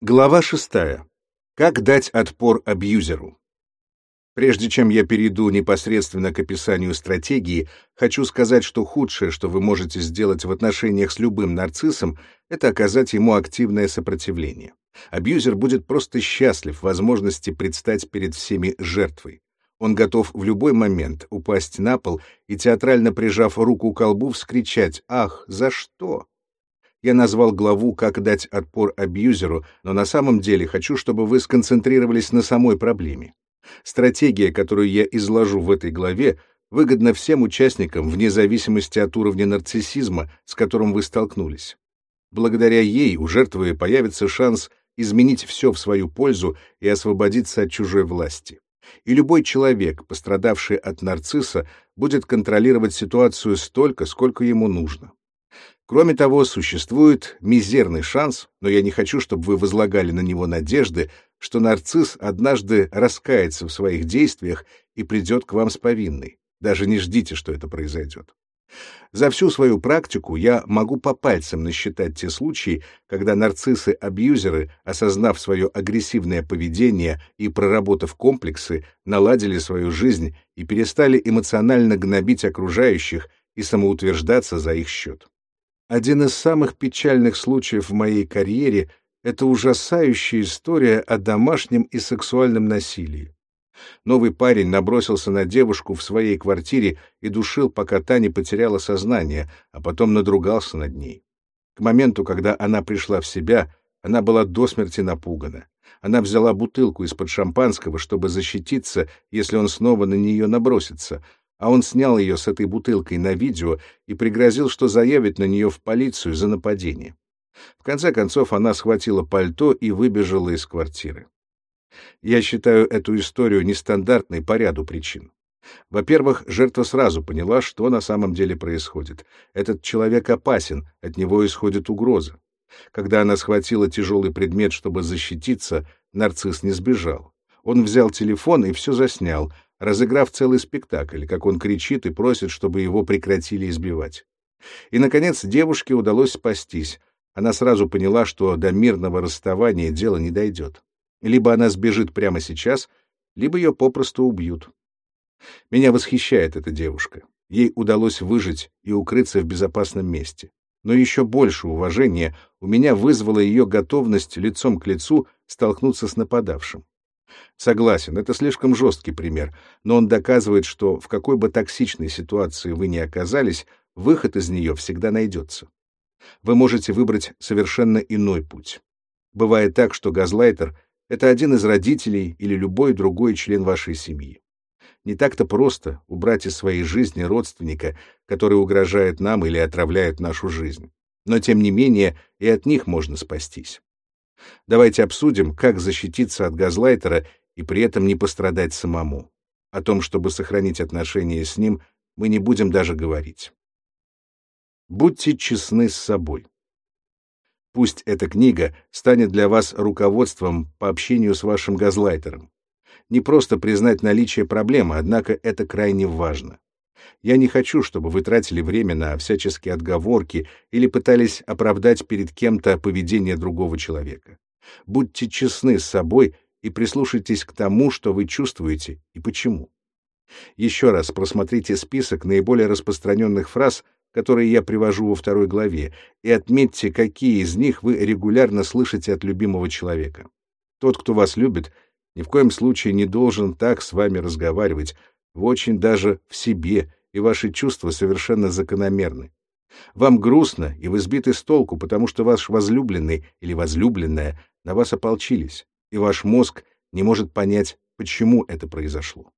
Глава шестая. Как дать отпор абьюзеру? Прежде чем я перейду непосредственно к описанию стратегии, хочу сказать, что худшее, что вы можете сделать в отношениях с любым нарциссом, это оказать ему активное сопротивление. Абьюзер будет просто счастлив возможности предстать перед всеми жертвой. Он готов в любой момент упасть на пол и, театрально прижав руку к колбу, вскричать «Ах, за что?». Я назвал главу «Как дать отпор абьюзеру», но на самом деле хочу, чтобы вы сконцентрировались на самой проблеме. Стратегия, которую я изложу в этой главе, выгодна всем участникам вне зависимости от уровня нарциссизма, с которым вы столкнулись. Благодаря ей у жертвы появится шанс изменить все в свою пользу и освободиться от чужой власти. И любой человек, пострадавший от нарцисса, будет контролировать ситуацию столько, сколько ему нужно. Кроме того, существует мизерный шанс, но я не хочу, чтобы вы возлагали на него надежды, что нарцисс однажды раскается в своих действиях и придет к вам с повинной. Даже не ждите, что это произойдет. За всю свою практику я могу по пальцам насчитать те случаи, когда нарциссы-абьюзеры, осознав свое агрессивное поведение и проработав комплексы, наладили свою жизнь и перестали эмоционально гнобить окружающих и самоутверждаться за их счет. Один из самых печальных случаев в моей карьере — это ужасающая история о домашнем и сексуальном насилии. Новый парень набросился на девушку в своей квартире и душил, пока та не потеряла сознание, а потом надругался над ней. К моменту, когда она пришла в себя, она была до смерти напугана. Она взяла бутылку из-под шампанского, чтобы защититься, если он снова на нее набросится, а он снял ее с этой бутылкой на видео и пригрозил, что заявит на нее в полицию за нападение. В конце концов, она схватила пальто и выбежала из квартиры. Я считаю эту историю нестандартной по ряду причин. Во-первых, жертва сразу поняла, что на самом деле происходит. Этот человек опасен, от него исходит угроза. Когда она схватила тяжелый предмет, чтобы защититься, нарцисс не сбежал. Он взял телефон и все заснял, разыграв целый спектакль, как он кричит и просит, чтобы его прекратили избивать. И, наконец, девушке удалось спастись. Она сразу поняла, что до мирного расставания дело не дойдет. Либо она сбежит прямо сейчас, либо ее попросту убьют. Меня восхищает эта девушка. Ей удалось выжить и укрыться в безопасном месте. Но еще больше уважения у меня вызвала ее готовность лицом к лицу столкнуться с нападавшим. Согласен, это слишком жесткий пример, но он доказывает, что в какой бы токсичной ситуации вы ни оказались, выход из нее всегда найдется. Вы можете выбрать совершенно иной путь. Бывает так, что газлайтер — это один из родителей или любой другой член вашей семьи. Не так-то просто убрать из своей жизни родственника, который угрожает нам или отравляет нашу жизнь. Но, тем не менее, и от них можно спастись. Давайте обсудим, как защититься от газлайтера и при этом не пострадать самому. О том, чтобы сохранить отношения с ним, мы не будем даже говорить. Будьте честны с собой. Пусть эта книга станет для вас руководством по общению с вашим газлайтером. Не просто признать наличие проблемы, однако это крайне важно. Я не хочу, чтобы вы тратили время на всяческие отговорки или пытались оправдать перед кем-то поведение другого человека. Будьте честны с собой и прислушайтесь к тому, что вы чувствуете и почему. Еще раз просмотрите список наиболее распространенных фраз, которые я привожу во второй главе, и отметьте, какие из них вы регулярно слышите от любимого человека. Тот, кто вас любит, ни в коем случае не должен так с вами разговаривать, вы очень даже в себе, и ваши чувства совершенно закономерны. Вам грустно, и вы сбиты с толку, потому что ваш возлюбленный или возлюбленная на вас ополчились, и ваш мозг не может понять, почему это произошло.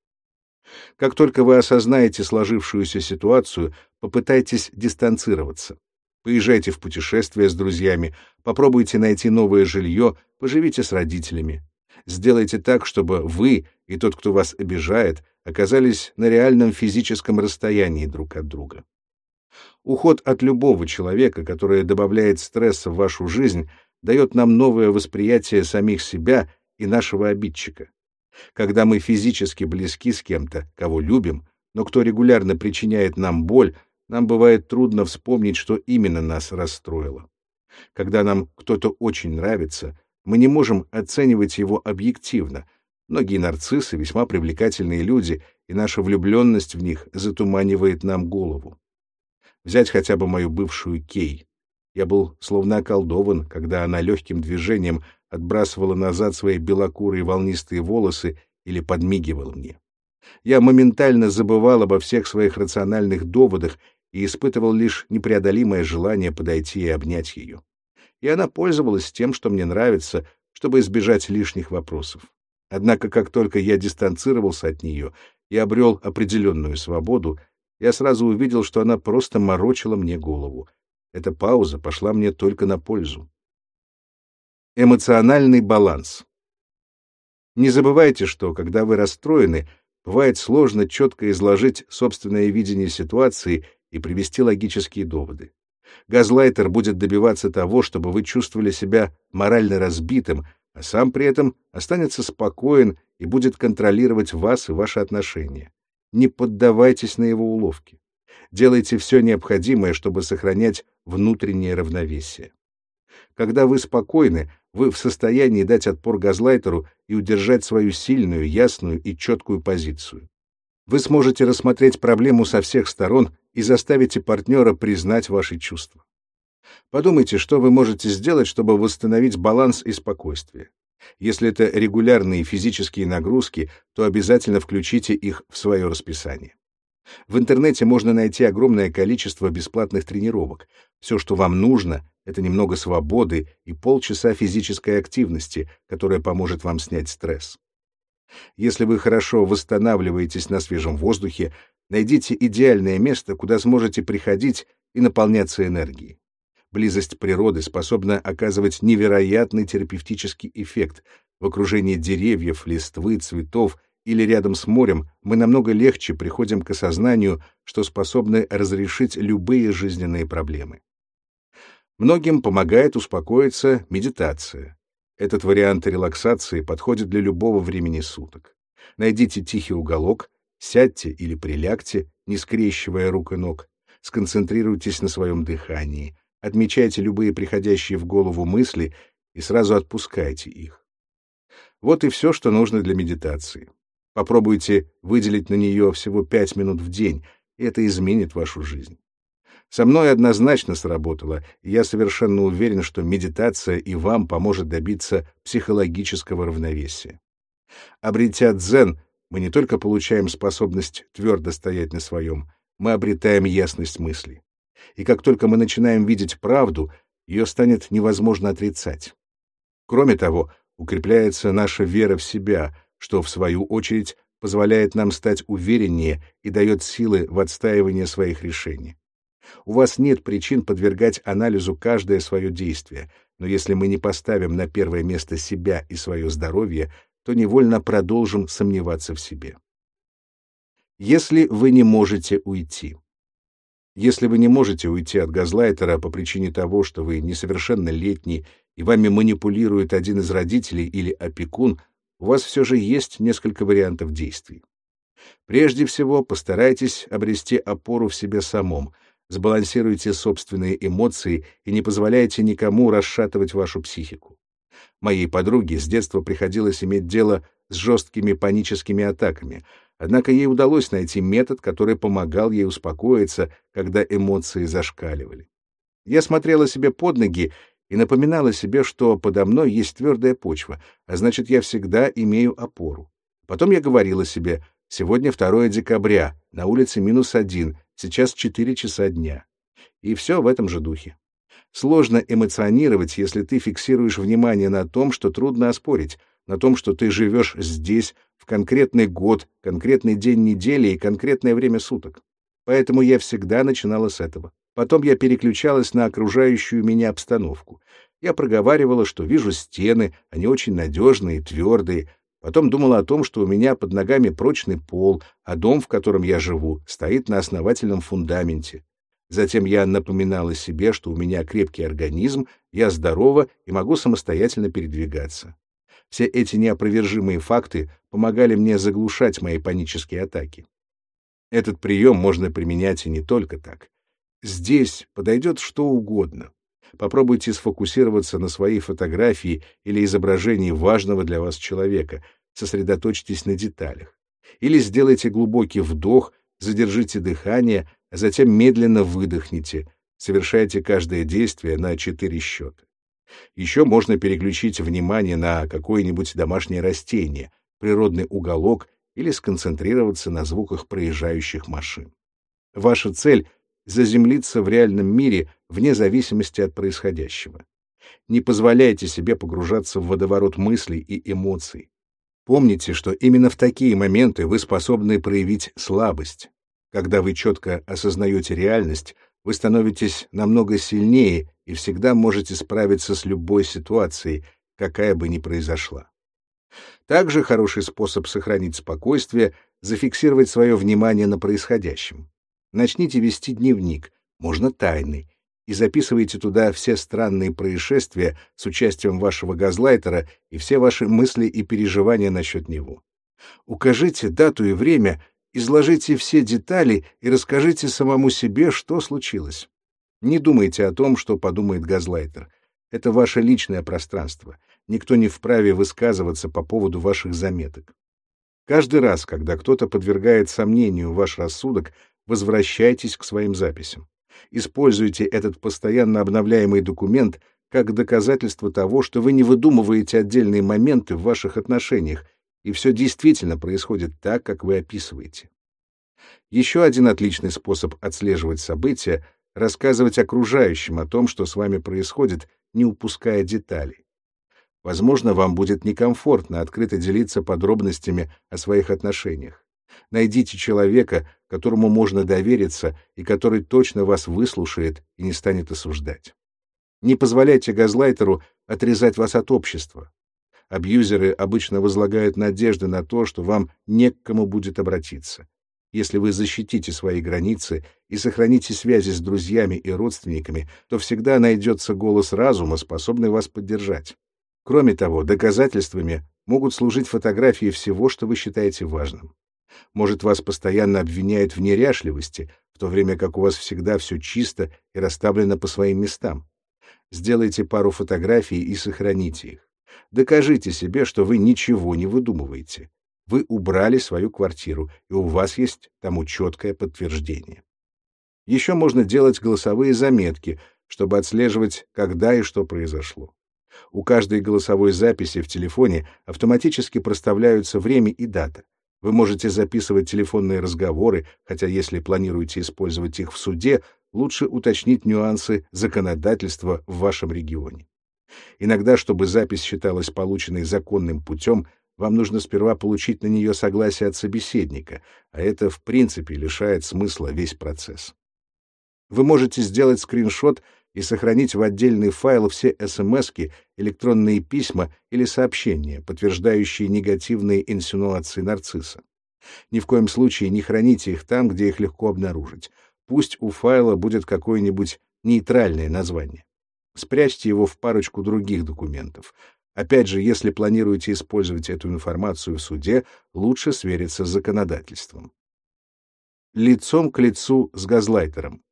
Как только вы осознаете сложившуюся ситуацию, попытайтесь дистанцироваться. Поезжайте в путешествие с друзьями, попробуйте найти новое жилье, поживите с родителями. Сделайте так, чтобы вы и тот, кто вас обижает, оказались на реальном физическом расстоянии друг от друга. Уход от любого человека, который добавляет стресса в вашу жизнь, дает нам новое восприятие самих себя и нашего обидчика. Когда мы физически близки с кем-то, кого любим, но кто регулярно причиняет нам боль, нам бывает трудно вспомнить, что именно нас расстроило. Когда нам кто-то очень нравится, Мы не можем оценивать его объективно. Многие нарциссы — весьма привлекательные люди, и наша влюбленность в них затуманивает нам голову. Взять хотя бы мою бывшую Кей. Я был словно околдован, когда она легким движением отбрасывала назад свои белокурые волнистые волосы или подмигивала мне. Я моментально забывал обо всех своих рациональных доводах и испытывал лишь непреодолимое желание подойти и обнять ее. И она пользовалась тем, что мне нравится, чтобы избежать лишних вопросов. Однако, как только я дистанцировался от нее и обрел определенную свободу, я сразу увидел, что она просто морочила мне голову. Эта пауза пошла мне только на пользу. Эмоциональный баланс. Не забывайте, что, когда вы расстроены, бывает сложно четко изложить собственное видение ситуации и привести логические доводы. Газлайтер будет добиваться того, чтобы вы чувствовали себя морально разбитым, а сам при этом останется спокоен и будет контролировать вас и ваши отношения. Не поддавайтесь на его уловки. Делайте все необходимое, чтобы сохранять внутреннее равновесие. Когда вы спокойны, вы в состоянии дать отпор газлайтеру и удержать свою сильную, ясную и четкую позицию. Вы сможете рассмотреть проблему со всех сторон и заставите партнера признать ваши чувства. Подумайте, что вы можете сделать, чтобы восстановить баланс и спокойствие. Если это регулярные физические нагрузки, то обязательно включите их в свое расписание. В интернете можно найти огромное количество бесплатных тренировок. Все, что вам нужно, это немного свободы и полчаса физической активности, которая поможет вам снять стресс. Если вы хорошо восстанавливаетесь на свежем воздухе, найдите идеальное место, куда сможете приходить и наполняться энергией. Близость природы способна оказывать невероятный терапевтический эффект. В окружении деревьев, листвы, цветов или рядом с морем мы намного легче приходим к осознанию, что способны разрешить любые жизненные проблемы. Многим помогает успокоиться медитация. Этот вариант релаксации подходит для любого времени суток. Найдите тихий уголок, сядьте или прилягте, не скрещивая рук и ног, сконцентрируйтесь на своем дыхании, отмечайте любые приходящие в голову мысли и сразу отпускайте их. Вот и все, что нужно для медитации. Попробуйте выделить на нее всего пять минут в день, и это изменит вашу жизнь. Со мной однозначно сработало, и я совершенно уверен, что медитация и вам поможет добиться психологического равновесия. Обретя дзен, мы не только получаем способность твердо стоять на своем, мы обретаем ясность мысли и как только мы начинаем видеть правду, ее станет невозможно отрицать. Кроме того, укрепляется наша вера в себя, что, в свою очередь, позволяет нам стать увереннее и дает силы в отстаивании своих решений. У вас нет причин подвергать анализу каждое свое действие, но если мы не поставим на первое место себя и свое здоровье, то невольно продолжим сомневаться в себе. Если вы не можете уйти. Если вы не можете уйти от газлайтера по причине того, что вы несовершеннолетний и вами манипулирует один из родителей или опекун, у вас все же есть несколько вариантов действий. Прежде всего, постарайтесь обрести опору в себе самом, сбалансируйте собственные эмоции и не позволяйте никому расшатывать вашу психику. Моей подруге с детства приходилось иметь дело с жесткими паническими атаками — Однако ей удалось найти метод, который помогал ей успокоиться, когда эмоции зашкаливали. Я смотрела себе под ноги и напоминала себе, что подо мной есть твердая почва, а значит, я всегда имею опору. Потом я говорила себе, сегодня 2 декабря, на улице минус один, сейчас 4 часа дня. И все в этом же духе. Сложно эмоционировать, если ты фиксируешь внимание на том, что трудно оспорить, на том, что ты живешь здесь, в конкретный год, конкретный день недели и конкретное время суток. Поэтому я всегда начинала с этого. Потом я переключалась на окружающую меня обстановку. Я проговаривала, что вижу стены, они очень надежные, твердые. Потом думала о том, что у меня под ногами прочный пол, а дом, в котором я живу, стоит на основательном фундаменте. Затем я напоминала себе, что у меня крепкий организм, я здорова и могу самостоятельно передвигаться. Все эти неопровержимые факты помогали мне заглушать мои панические атаки. Этот прием можно применять и не только так. Здесь подойдет что угодно. Попробуйте сфокусироваться на своей фотографии или изображении важного для вас человека. Сосредоточьтесь на деталях. Или сделайте глубокий вдох, задержите дыхание, а затем медленно выдохните. Совершайте каждое действие на четыре счета. Еще можно переключить внимание на какое-нибудь домашнее растение, природный уголок или сконцентрироваться на звуках проезжающих машин. Ваша цель — заземлиться в реальном мире вне зависимости от происходящего. Не позволяйте себе погружаться в водоворот мыслей и эмоций. Помните, что именно в такие моменты вы способны проявить слабость. Когда вы четко осознаете реальность, вы становитесь намного сильнее и всегда можете справиться с любой ситуацией, какая бы ни произошла. Также хороший способ сохранить спокойствие — зафиксировать свое внимание на происходящем. Начните вести дневник, можно тайный, и записывайте туда все странные происшествия с участием вашего газлайтера и все ваши мысли и переживания насчет него. Укажите дату и время, изложите все детали и расскажите самому себе, что случилось. Не думайте о том, что подумает газлайтер. Это ваше личное пространство. Никто не вправе высказываться по поводу ваших заметок. Каждый раз, когда кто-то подвергает сомнению ваш рассудок, возвращайтесь к своим записям. Используйте этот постоянно обновляемый документ как доказательство того, что вы не выдумываете отдельные моменты в ваших отношениях, и все действительно происходит так, как вы описываете. Еще один отличный способ отслеживать события — рассказывать окружающим о том, что с вами происходит, не упуская деталей. Возможно, вам будет некомфортно открыто делиться подробностями о своих отношениях. Найдите человека, которому можно довериться и который точно вас выслушает и не станет осуждать. Не позволяйте газлайтеру отрезать вас от общества. Абьюзеры обычно возлагают надежды на то, что вам не к кому будет обратиться. Если вы защитите свои границы и сохраните связи с друзьями и родственниками, то всегда найдется голос разума, способный вас поддержать. Кроме того, доказательствами могут служить фотографии всего, что вы считаете важным. Может, вас постоянно обвиняют в неряшливости, в то время как у вас всегда все чисто и расставлено по своим местам. Сделайте пару фотографий и сохраните их. Докажите себе, что вы ничего не выдумываете. Вы убрали свою квартиру, и у вас есть тому четкое подтверждение. Еще можно делать голосовые заметки, чтобы отслеживать, когда и что произошло. У каждой голосовой записи в телефоне автоматически проставляются время и дата. Вы можете записывать телефонные разговоры, хотя если планируете использовать их в суде, лучше уточнить нюансы законодательства в вашем регионе. Иногда, чтобы запись считалась полученной законным путем, вам нужно сперва получить на нее согласие от собеседника, а это в принципе лишает смысла весь процесс. Вы можете сделать скриншот и сохранить в отдельный файл все СМСки, электронные письма или сообщения, подтверждающие негативные инсинуации нарцисса. Ни в коем случае не храните их там, где их легко обнаружить. Пусть у файла будет какое-нибудь нейтральное название. Спрячьте его в парочку других документов. Опять же, если планируете использовать эту информацию в суде, лучше свериться с законодательством. Лицом к лицу с газлайтером.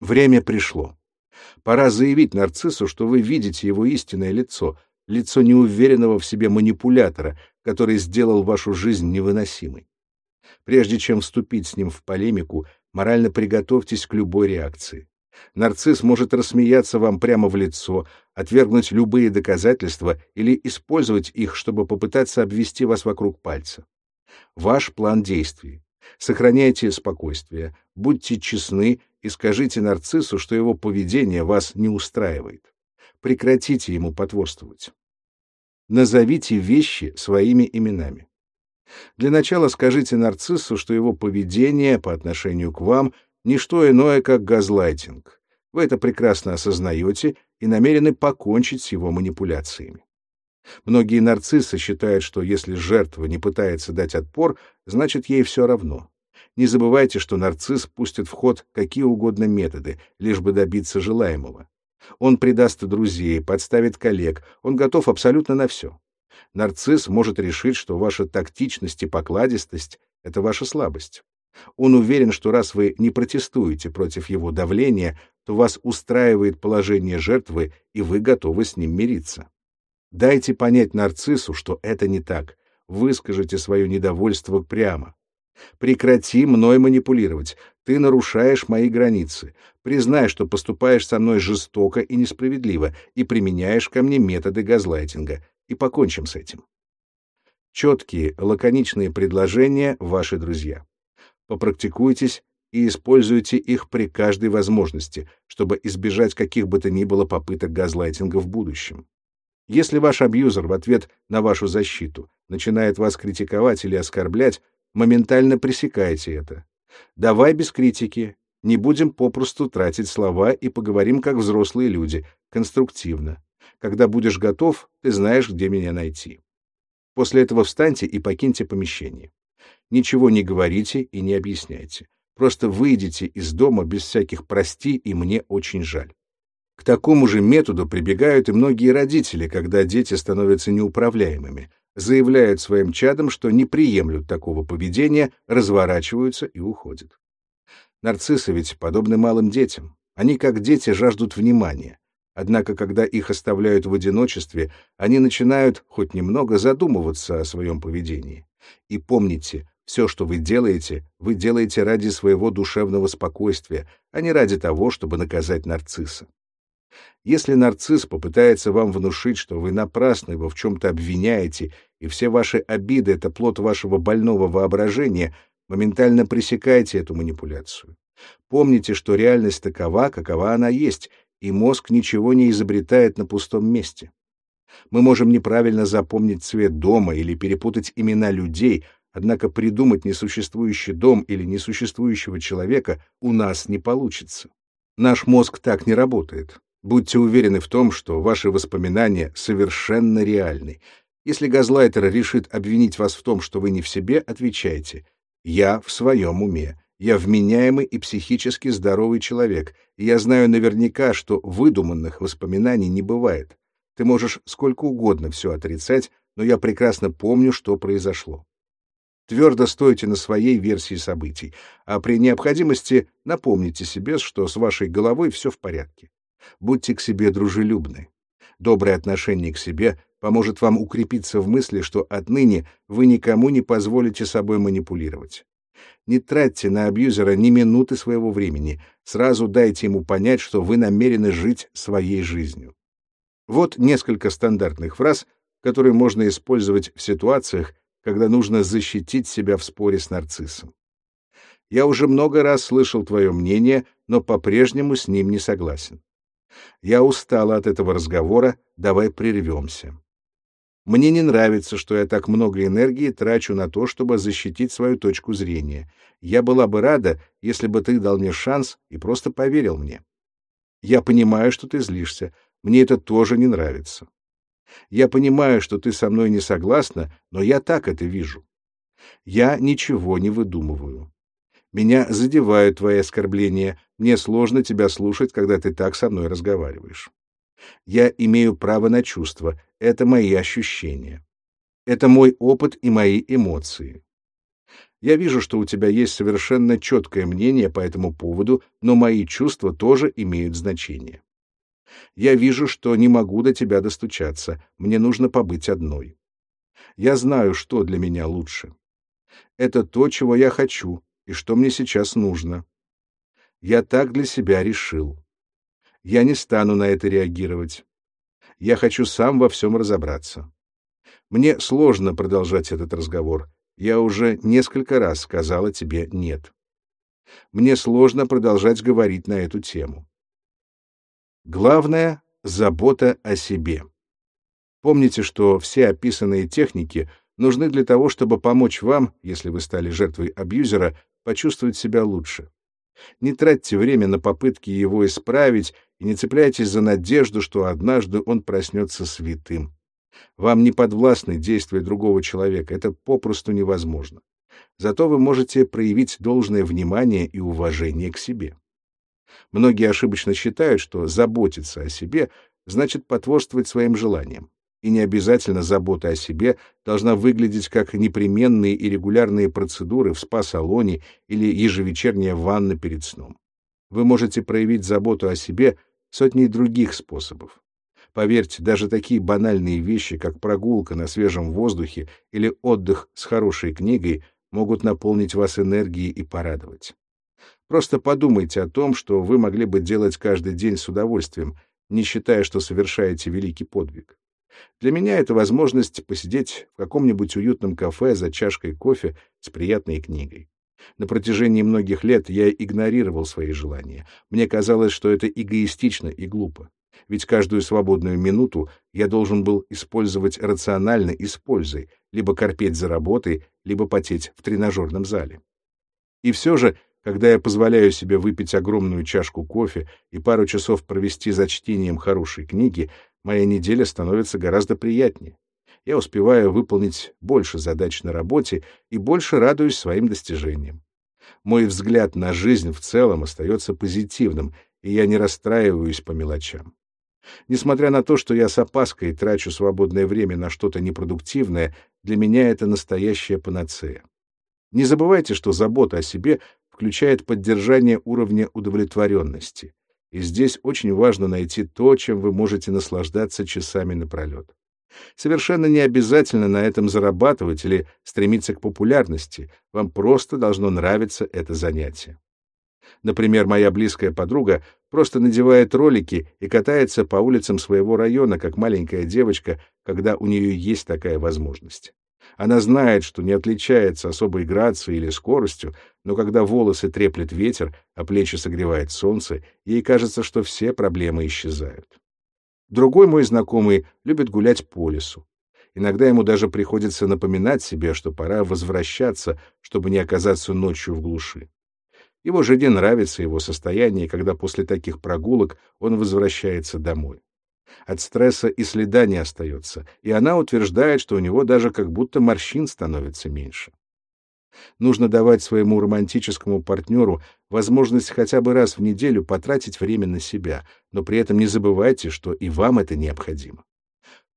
Время пришло. Пора заявить нарциссу, что вы видите его истинное лицо, лицо неуверенного в себе манипулятора, который сделал вашу жизнь невыносимой. Прежде чем вступить с ним в полемику, морально приготовьтесь к любой реакции. Нарцисс может рассмеяться вам прямо в лицо, отвергнуть любые доказательства или использовать их, чтобы попытаться обвести вас вокруг пальца. Ваш план действий. Сохраняйте спокойствие, будьте честны и скажите нарциссу, что его поведение вас не устраивает. Прекратите ему потворствовать. Назовите вещи своими именами. Для начала скажите нарциссу, что его поведение по отношению к вам — не что иное, как газлайтинг. Вы это прекрасно осознаете и намерены покончить с его манипуляциями. Многие нарциссы считают, что если жертва не пытается дать отпор, значит, ей все равно. Не забывайте, что нарцисс пустит в ход какие угодно методы, лишь бы добиться желаемого. Он предаст друзей, подставит коллег, он готов абсолютно на все. Нарцисс может решить, что ваша тактичность и покладистость — это ваша слабость. Он уверен, что раз вы не протестуете против его давления, то вас устраивает положение жертвы, и вы готовы с ним мириться. Дайте понять нарциссу, что это не так. Выскажите свое недовольство прямо. Прекрати мной манипулировать. Ты нарушаешь мои границы. Признай, что поступаешь со мной жестоко и несправедливо и применяешь ко мне методы газлайтинга. И покончим с этим. Четкие, лаконичные предложения — ваши друзья. Попрактикуйтесь и используйте их при каждой возможности, чтобы избежать каких бы то ни было попыток газлайтинга в будущем. Если ваш абьюзер в ответ на вашу защиту начинает вас критиковать или оскорблять, моментально пресекайте это. Давай без критики, не будем попросту тратить слова и поговорим как взрослые люди, конструктивно. Когда будешь готов, ты знаешь, где меня найти. После этого встаньте и покиньте помещение. Ничего не говорите и не объясняйте. Просто выйдите из дома без всяких «прости» и «мне очень жаль». К такому же методу прибегают и многие родители, когда дети становятся неуправляемыми, заявляют своим чадам, что не приемлют такого поведения, разворачиваются и уходят. Нарциссы ведь подобны малым детям. Они, как дети, жаждут внимания. Однако, когда их оставляют в одиночестве, они начинают хоть немного задумываться о своем поведении. И помните, все, что вы делаете, вы делаете ради своего душевного спокойствия, а не ради того, чтобы наказать нарцисса. Если нарцисс попытается вам внушить, что вы напрасно его в чем-то обвиняете, и все ваши обиды — это плод вашего больного воображения, моментально пресекайте эту манипуляцию. Помните, что реальность такова, какова она есть, и мозг ничего не изобретает на пустом месте. Мы можем неправильно запомнить цвет дома или перепутать имена людей, однако придумать несуществующий дом или несуществующего человека у нас не получится. Наш мозг так не работает. Будьте уверены в том, что ваши воспоминания совершенно реальны. Если газлайтер решит обвинить вас в том, что вы не в себе, отвечайте «Я в своем уме». Я вменяемый и психически здоровый человек, и я знаю наверняка, что выдуманных воспоминаний не бывает. Ты можешь сколько угодно все отрицать, но я прекрасно помню, что произошло. Твердо стойте на своей версии событий, а при необходимости напомните себе, что с вашей головой все в порядке. Будьте к себе дружелюбны. Доброе отношение к себе поможет вам укрепиться в мысли, что отныне вы никому не позволите собой манипулировать. Не тратьте на абьюзера ни минуты своего времени. Сразу дайте ему понять, что вы намерены жить своей жизнью. Вот несколько стандартных фраз, которые можно использовать в ситуациях, когда нужно защитить себя в споре с нарциссом. Я уже много раз слышал твое мнение, но по-прежнему с ним не согласен. Я устала от этого разговора, давай прервемся. Мне не нравится, что я так много энергии трачу на то, чтобы защитить свою точку зрения. Я была бы рада, если бы ты дал мне шанс и просто поверил мне. Я понимаю, что ты злишься. Мне это тоже не нравится. Я понимаю, что ты со мной не согласна, но я так это вижу. Я ничего не выдумываю. Меня задевают твои оскорбления. Мне сложно тебя слушать, когда ты так со мной разговариваешь. Я имею право на чувства, это мои ощущения. Это мой опыт и мои эмоции. Я вижу, что у тебя есть совершенно четкое мнение по этому поводу, но мои чувства тоже имеют значение. Я вижу, что не могу до тебя достучаться, мне нужно побыть одной. Я знаю, что для меня лучше. Это то, чего я хочу и что мне сейчас нужно. Я так для себя решил. Я не стану на это реагировать. Я хочу сам во всем разобраться. Мне сложно продолжать этот разговор. Я уже несколько раз сказала тебе «нет». Мне сложно продолжать говорить на эту тему. Главное — забота о себе. Помните, что все описанные техники нужны для того, чтобы помочь вам, если вы стали жертвой абьюзера, почувствовать себя лучше. Не тратьте время на попытки его исправить и не цепляйтесь за надежду, что однажды он проснется святым. Вам не подвластны действия другого человека, это попросту невозможно. Зато вы можете проявить должное внимание и уважение к себе. Многие ошибочно считают, что заботиться о себе значит потворствовать своим желаниям. И не обязательно забота о себе должна выглядеть как непременные и регулярные процедуры в спа-салоне или ежевечерняя ванна перед сном. Вы можете проявить заботу о себе сотней других способов. Поверьте, даже такие банальные вещи, как прогулка на свежем воздухе или отдых с хорошей книгой, могут наполнить вас энергией и порадовать. Просто подумайте о том, что вы могли бы делать каждый день с удовольствием, не считая, что совершаете великий подвиг. Для меня это возможность посидеть в каком-нибудь уютном кафе за чашкой кофе с приятной книгой. На протяжении многих лет я игнорировал свои желания. Мне казалось, что это эгоистично и глупо. Ведь каждую свободную минуту я должен был использовать рационально и с пользой, либо корпеть за работой, либо потеть в тренажерном зале. И все же когда я позволяю себе выпить огромную чашку кофе и пару часов провести за чтением хорошей книги, моя неделя становится гораздо приятнее. Я успеваю выполнить больше задач на работе и больше радуюсь своим достижениям. Мой взгляд на жизнь в целом остается позитивным, и я не расстраиваюсь по мелочам. Несмотря на то, что я с опаской трачу свободное время на что-то непродуктивное, для меня это настоящая панацея. Не забывайте, что забота о себе включает поддержание уровня удовлетворенности. И здесь очень важно найти то, чем вы можете наслаждаться часами напролет. Совершенно не обязательно на этом зарабатывать или стремиться к популярности, вам просто должно нравиться это занятие. Например, моя близкая подруга просто надевает ролики и катается по улицам своего района, как маленькая девочка, когда у нее есть такая возможность. Она знает, что не отличается особой грацией или скоростью, но когда волосы треплет ветер, а плечи согревает солнце, ей кажется, что все проблемы исчезают. Другой мой знакомый любит гулять по лесу. Иногда ему даже приходится напоминать себе, что пора возвращаться, чтобы не оказаться ночью в глуши. Его жене нравится его состояние, когда после таких прогулок он возвращается домой. От стресса и следа не остается, и она утверждает, что у него даже как будто морщин становится меньше. Нужно давать своему романтическому партнеру возможность хотя бы раз в неделю потратить время на себя, но при этом не забывайте, что и вам это необходимо.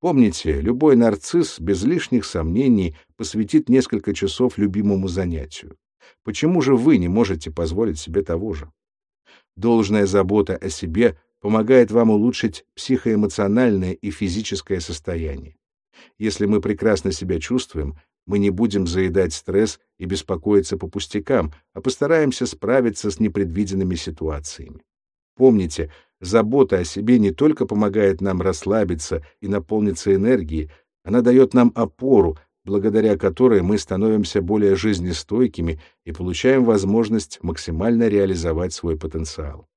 Помните, любой нарцисс без лишних сомнений посвятит несколько часов любимому занятию. Почему же вы не можете позволить себе того же? Должная забота о себе помогает вам улучшить психоэмоциональное и физическое состояние. Если мы прекрасно себя чувствуем, мы не будем заедать стресс и беспокоиться по пустякам, а постараемся справиться с непредвиденными ситуациями. Помните, забота о себе не только помогает нам расслабиться и наполниться энергией, она дает нам опору, благодаря которой мы становимся более жизнестойкими и получаем возможность максимально реализовать свой потенциал.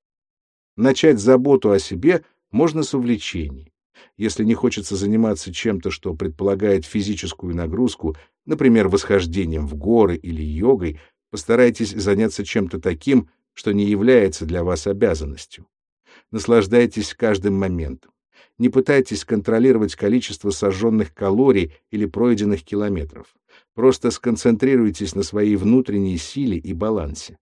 Начать заботу о себе можно с увлечений. Если не хочется заниматься чем-то, что предполагает физическую нагрузку, например, восхождением в горы или йогой, постарайтесь заняться чем-то таким, что не является для вас обязанностью. Наслаждайтесь каждым моментом. Не пытайтесь контролировать количество сожженных калорий или пройденных километров. Просто сконцентрируйтесь на своей внутренней силе и балансе.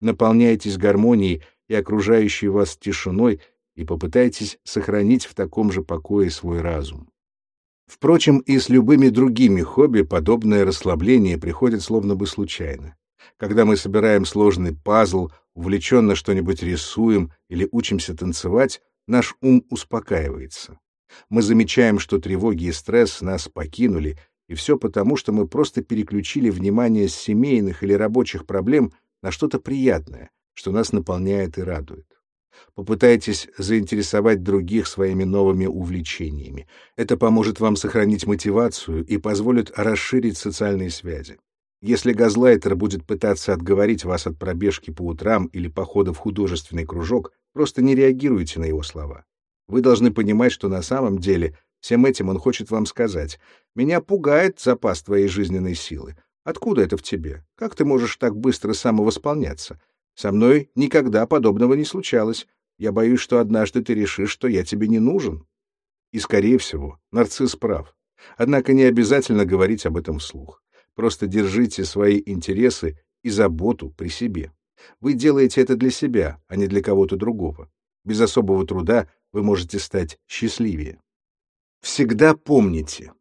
Наполняйтесь гармонией и окружающей вас тишиной и попытайтесь сохранить в таком же покое свой разум. Впрочем, и с любыми другими хобби подобное расслабление приходит словно бы случайно. Когда мы собираем сложный пазл, увлеченно что-нибудь рисуем или учимся танцевать, наш ум успокаивается. Мы замечаем, что тревоги и стресс нас покинули, и все потому, что мы просто переключили внимание с семейных или рабочих проблем на что-то приятное, что нас наполняет и радует. Попытайтесь заинтересовать других своими новыми увлечениями. Это поможет вам сохранить мотивацию и позволит расширить социальные связи. Если газлайтер будет пытаться отговорить вас от пробежки по утрам или похода в художественный кружок, просто не реагируйте на его слова. Вы должны понимать, что на самом деле всем этим он хочет вам сказать «Меня пугает запас твоей жизненной силы. Откуда это в тебе? Как ты можешь так быстро самовосполняться? Со мной никогда подобного не случалось. Я боюсь, что однажды ты решишь, что я тебе не нужен. И, скорее всего, нарцисс прав. Однако не обязательно говорить об этом вслух. Просто держите свои интересы и заботу при себе. Вы делаете это для себя, а не для кого-то другого. Без особого труда вы можете стать счастливее. Всегда помните.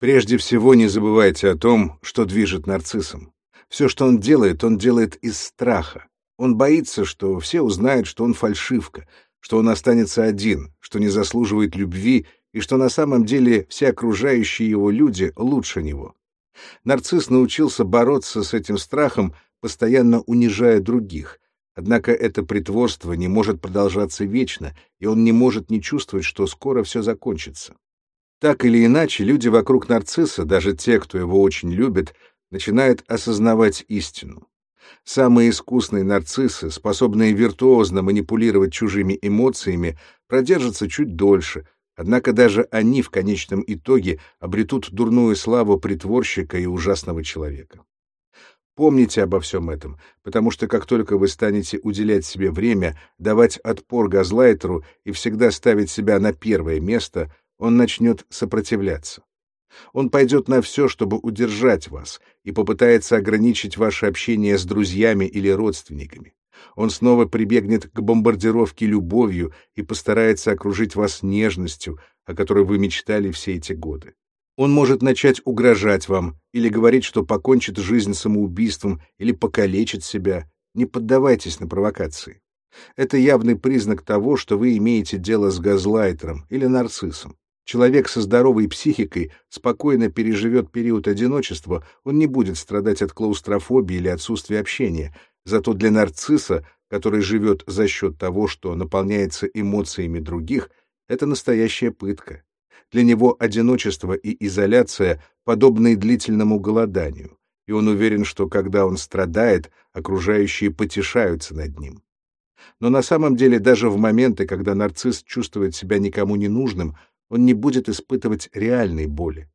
Прежде всего не забывайте о том, что движет нарциссом. Все, что он делает, он делает из страха. Он боится, что все узнают, что он фальшивка, что он останется один, что не заслуживает любви и что на самом деле все окружающие его люди лучше него. Нарцисс научился бороться с этим страхом, постоянно унижая других. Однако это притворство не может продолжаться вечно, и он не может не чувствовать, что скоро все закончится. Так или иначе, люди вокруг нарцисса, даже те, кто его очень любит, начинают осознавать истину. Самые искусные нарциссы, способные виртуозно манипулировать чужими эмоциями, продержатся чуть дольше, однако даже они в конечном итоге обретут дурную славу притворщика и ужасного человека. Помните обо всем этом, потому что как только вы станете уделять себе время, давать отпор газлайтеру и всегда ставить себя на первое место, он начнет сопротивляться. Он пойдет на все, чтобы удержать вас, и попытается ограничить ваше общение с друзьями или родственниками. Он снова прибегнет к бомбардировке любовью и постарается окружить вас нежностью, о которой вы мечтали все эти годы. Он может начать угрожать вам или говорить, что покончит жизнь самоубийством или покалечит себя. Не поддавайтесь на провокации. Это явный признак того, что вы имеете дело с газлайтером или нарциссом. Человек со здоровой психикой спокойно переживет период одиночества, он не будет страдать от клаустрофобии или отсутствия общения. Зато для нарцисса, который живет за счет того, что наполняется эмоциями других, это настоящая пытка. Для него одиночество и изоляция подобны длительному голоданию, и он уверен, что когда он страдает, окружающие потешаются над ним. Но на самом деле даже в моменты, когда нарцисс чувствует себя никому не нужным, он не будет испытывать реальной боли.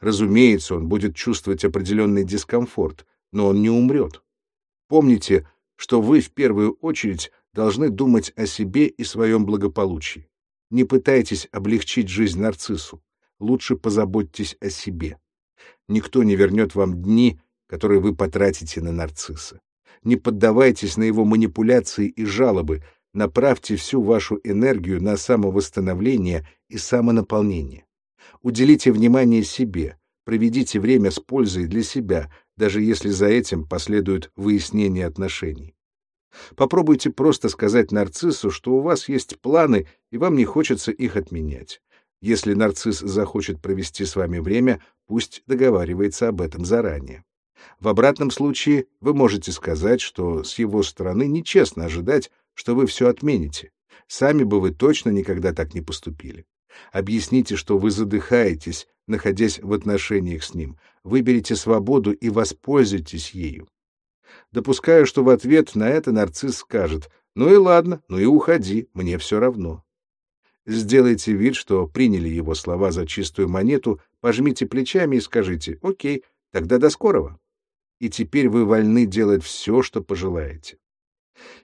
Разумеется, он будет чувствовать определенный дискомфорт, но он не умрет. Помните, что вы в первую очередь должны думать о себе и своем благополучии. Не пытайтесь облегчить жизнь нарциссу, лучше позаботьтесь о себе. Никто не вернет вам дни, которые вы потратите на нарцисса. Не поддавайтесь на его манипуляции и жалобы, Направьте всю вашу энергию на самовосстановление и самонаполнение. Уделите внимание себе, проведите время с пользой для себя, даже если за этим последует выяснение отношений. Попробуйте просто сказать нарциссу, что у вас есть планы, и вам не хочется их отменять. Если нарцисс захочет провести с вами время, пусть договаривается об этом заранее. В обратном случае вы можете сказать, что с его стороны нечестно ожидать, что вы все отмените. Сами бы вы точно никогда так не поступили. Объясните, что вы задыхаетесь, находясь в отношениях с ним. Выберите свободу и воспользуйтесь ею. Допускаю, что в ответ на это нарцисс скажет «Ну и ладно, ну и уходи, мне все равно». Сделайте вид, что приняли его слова за чистую монету, пожмите плечами и скажите «Окей, тогда до скорого». И теперь вы вольны делать все, что пожелаете.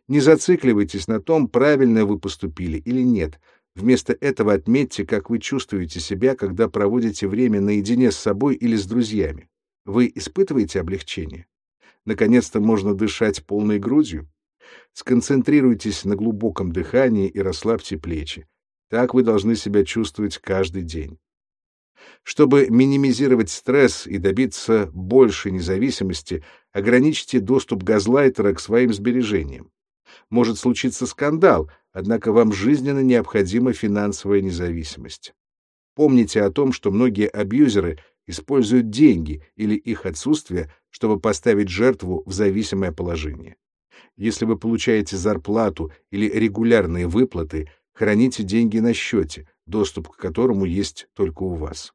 Не зацикливайтесь на том, правильно вы поступили или нет. Вместо этого отметьте, как вы чувствуете себя, когда проводите время наедине с собой или с друзьями. Вы испытываете облегчение? Наконец-то можно дышать полной грудью? Сконцентрируйтесь на глубоком дыхании и расслабьте плечи. Так вы должны себя чувствовать каждый день. Чтобы минимизировать стресс и добиться большей независимости, ограничьте доступ газлайтера к своим сбережениям. Может случиться скандал, однако вам жизненно необходима финансовая независимость. Помните о том, что многие абьюзеры используют деньги или их отсутствие, чтобы поставить жертву в зависимое положение. Если вы получаете зарплату или регулярные выплаты, храните деньги на счете, доступ к которому есть только у вас.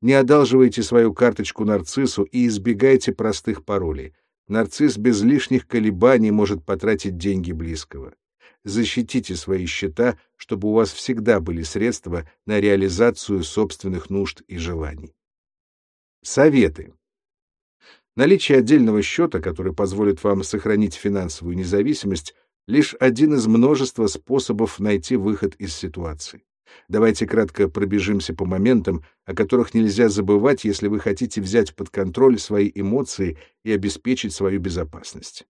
Не одалживайте свою карточку нарциссу и избегайте простых паролей. Нарцисс без лишних колебаний может потратить деньги близкого. Защитите свои счета, чтобы у вас всегда были средства на реализацию собственных нужд и желаний. Советы. Наличие отдельного счета, который позволит вам сохранить финансовую независимость, лишь один из множества способов найти выход из ситуации. Давайте кратко пробежимся по моментам, о которых нельзя забывать, если вы хотите взять под контроль свои эмоции и обеспечить свою безопасность.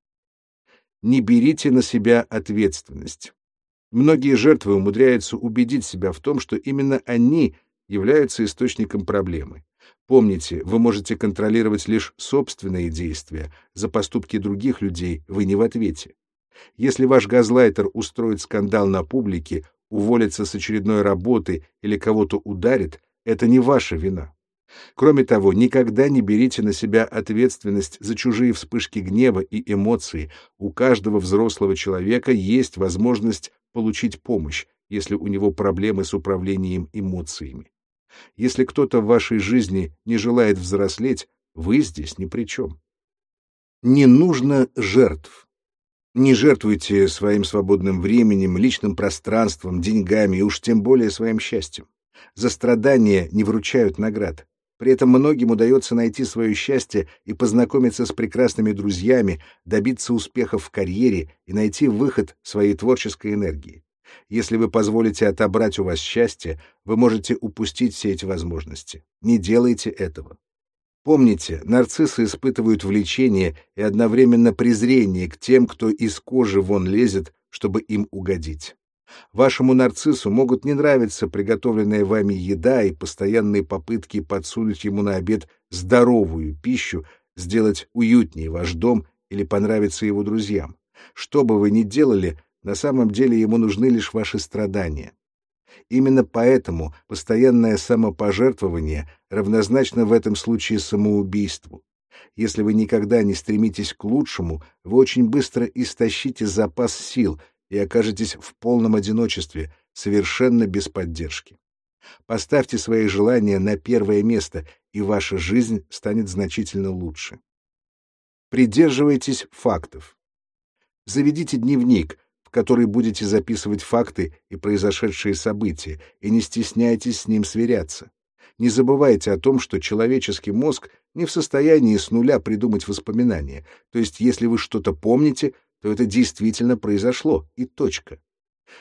Не берите на себя ответственность. Многие жертвы умудряются убедить себя в том, что именно они являются источником проблемы. Помните, вы можете контролировать лишь собственные действия, за поступки других людей вы не в ответе. Если ваш газлайтер устроит скандал на публике, уволится с очередной работы или кого-то ударит, это не ваша вина. Кроме того, никогда не берите на себя ответственность за чужие вспышки гнева и эмоций. У каждого взрослого человека есть возможность получить помощь, если у него проблемы с управлением эмоциями. Если кто-то в вашей жизни не желает взрослеть, вы здесь ни при чем. Не нужно жертв. Не жертвуйте своим свободным временем, личным пространством, деньгами и уж тем более своим счастьем. За страдания не вручают наград. При этом многим удается найти свое счастье и познакомиться с прекрасными друзьями, добиться успехов в карьере и найти выход своей творческой энергии. Если вы позволите отобрать у вас счастье, вы можете упустить все эти возможности. Не делайте этого. Помните, нарциссы испытывают влечение и одновременно презрение к тем, кто из кожи вон лезет, чтобы им угодить. Вашему нарциссу могут не нравиться приготовленная вами еда и постоянные попытки подсунуть ему на обед здоровую пищу, сделать уютнее ваш дом или понравиться его друзьям. Что бы вы ни делали, на самом деле ему нужны лишь ваши страдания. Именно поэтому постоянное самопожертвование равнозначно в этом случае самоубийству. Если вы никогда не стремитесь к лучшему, вы очень быстро истощите запас сил и окажетесь в полном одиночестве, совершенно без поддержки. Поставьте свои желания на первое место, и ваша жизнь станет значительно лучше. Придерживайтесь фактов. Заведите дневник, который будете записывать факты и произошедшие события, и не стесняйтесь с ним сверяться. Не забывайте о том, что человеческий мозг не в состоянии с нуля придумать воспоминания, то есть если вы что-то помните, то это действительно произошло, и точка.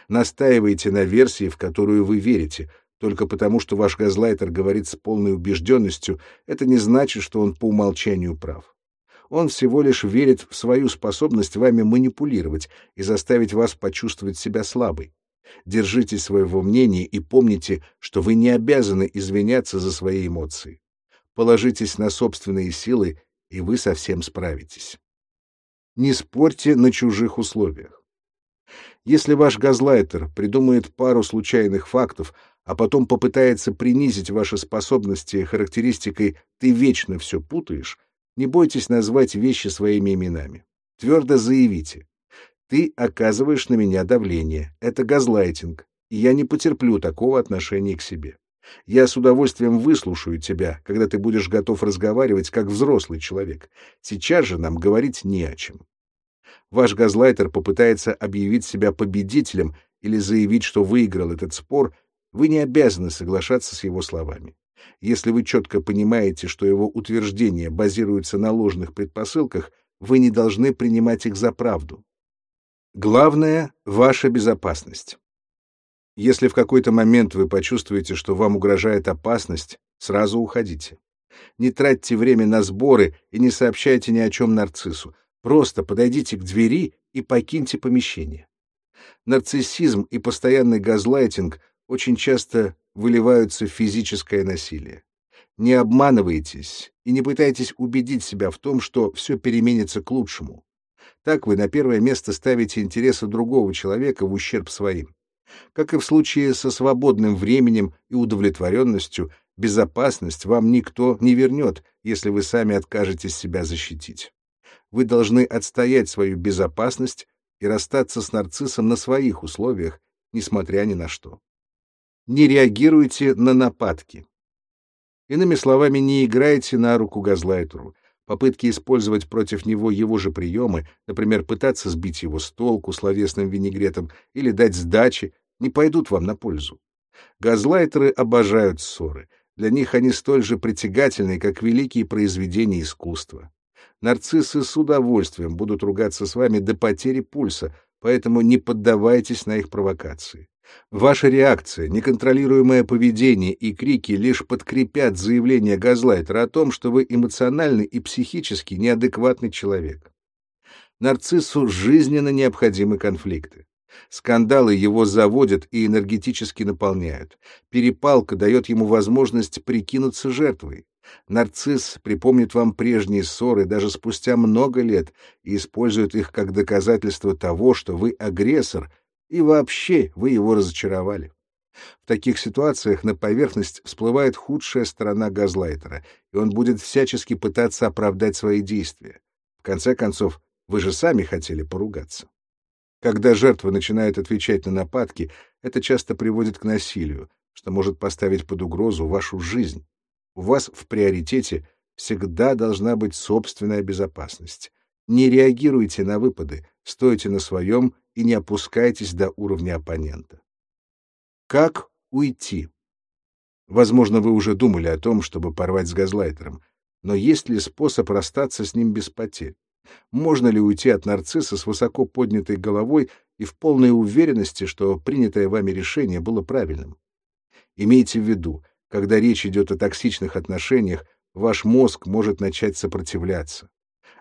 Настаивайте на версии, в которую вы верите, только потому, что ваш газлайтер говорит с полной убежденностью, это не значит, что он по умолчанию прав. Он всего лишь верит в свою способность вами манипулировать и заставить вас почувствовать себя слабой. Держитесь своего мнения и помните, что вы не обязаны извиняться за свои эмоции. Положитесь на собственные силы, и вы совсем справитесь. Не спорьте на чужих условиях. Если ваш газлайтер придумает пару случайных фактов, а потом попытается принизить ваши способности характеристикой «ты вечно все путаешь», не бойтесь назвать вещи своими именами. Твердо заявите. Ты оказываешь на меня давление. Это газлайтинг, и я не потерплю такого отношения к себе. Я с удовольствием выслушаю тебя, когда ты будешь готов разговаривать как взрослый человек. Сейчас же нам говорить не о чем. Ваш газлайтер попытается объявить себя победителем или заявить, что выиграл этот спор, вы не обязаны соглашаться с его словами. Если вы четко понимаете, что его утверждения базируются на ложных предпосылках, вы не должны принимать их за правду. Главное — ваша безопасность. Если в какой-то момент вы почувствуете, что вам угрожает опасность, сразу уходите. Не тратьте время на сборы и не сообщайте ни о чем нарциссу. Просто подойдите к двери и покиньте помещение. Нарциссизм и постоянный газлайтинг очень часто выливаются в физическое насилие. Не обманывайтесь и не пытайтесь убедить себя в том, что все переменится к лучшему. Так вы на первое место ставите интересы другого человека в ущерб своим. Как и в случае со свободным временем и удовлетворенностью, безопасность вам никто не вернет, если вы сами откажетесь себя защитить. Вы должны отстоять свою безопасность и расстаться с нарциссом на своих условиях, несмотря ни на что не реагируйте на нападки. Иными словами, не играйте на руку газлайтеру. Попытки использовать против него его же приемы, например, пытаться сбить его с толку словесным винегретом или дать сдачи, не пойдут вам на пользу. Газлайтеры обожают ссоры. Для них они столь же притягательны, как великие произведения искусства. Нарциссы с удовольствием будут ругаться с вами до потери пульса, поэтому не поддавайтесь на их провокации. Ваша реакция, неконтролируемое поведение и крики лишь подкрепят заявление газлайтера о том, что вы эмоциональный и психически неадекватный человек. Нарциссу жизненно необходимы конфликты. Скандалы его заводят и энергетически наполняют. Перепалка дает ему возможность прикинуться жертвой. Нарцисс припомнит вам прежние ссоры даже спустя много лет и использует их как доказательство того, что вы агрессор, и вообще вы его разочаровали. В таких ситуациях на поверхность всплывает худшая сторона газлайтера, и он будет всячески пытаться оправдать свои действия. В конце концов, вы же сами хотели поругаться. Когда жертва начинает отвечать на нападки, это часто приводит к насилию, что может поставить под угрозу вашу жизнь. У вас в приоритете всегда должна быть собственная безопасность. Не реагируйте на выпады, стойте на своем и не опускайтесь до уровня оппонента. Как уйти? Возможно, вы уже думали о том, чтобы порвать с газлайтером, но есть ли способ расстаться с ним без потерь? Можно ли уйти от нарцисса с высоко поднятой головой и в полной уверенности, что принятое вами решение было правильным? Имейте в виду, когда речь идет о токсичных отношениях, ваш мозг может начать сопротивляться.